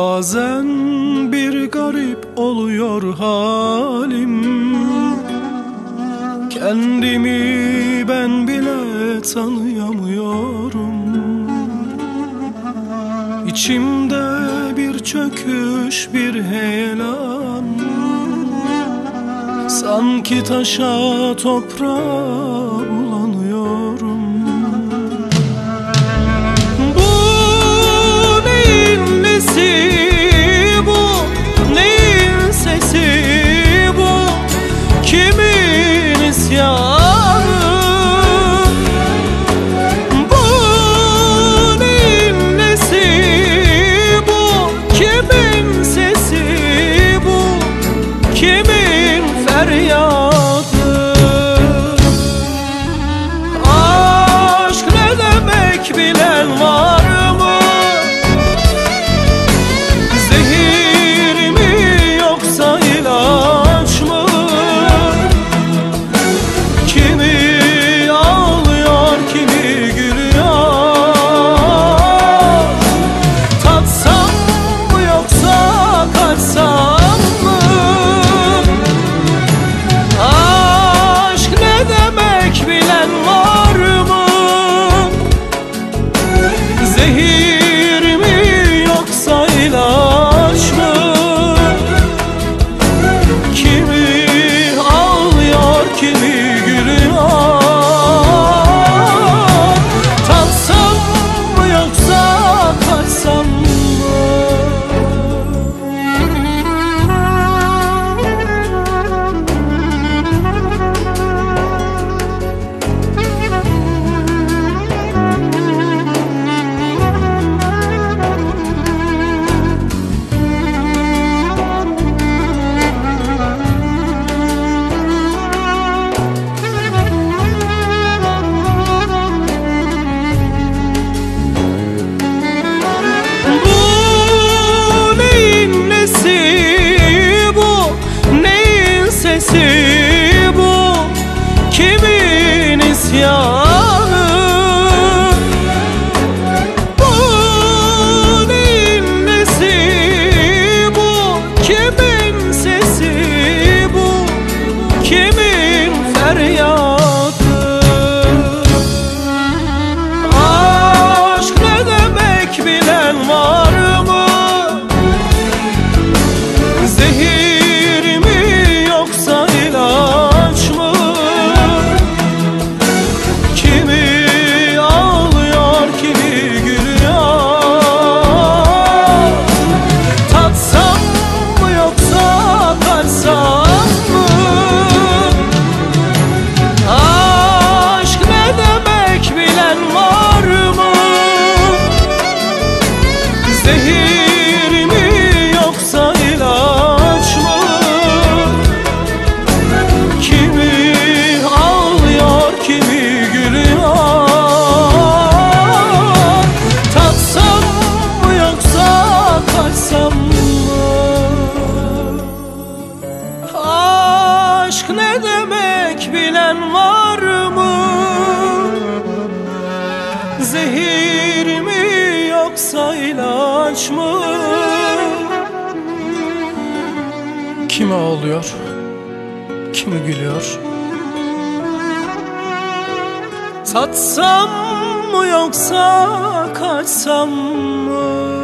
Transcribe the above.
Bazen bir garip oluyor halim. Kendimi ben bile tanıyamıyorum. İçimde bir çöküş bir heyelan. Sanki taşa toprağa bulanıyorum bilen var isyanı Bu neyin nesi bu? Kimin sesi bu? Kimin feryadı? Aşk ne demek bilen var mı? Zehir mi yoksa ilaç Zehir mi yoksa ilaç mı? Kimi ağlıyor kimi gülüyor Tatsam mı yoksa kaçsam mı? Aşk ne demek bilen var mı? Zehir mi yoksa ilaç mı? Kimi ağlıyor? Kimi gülüyor? Satsam mı yoksa kaçsam mı?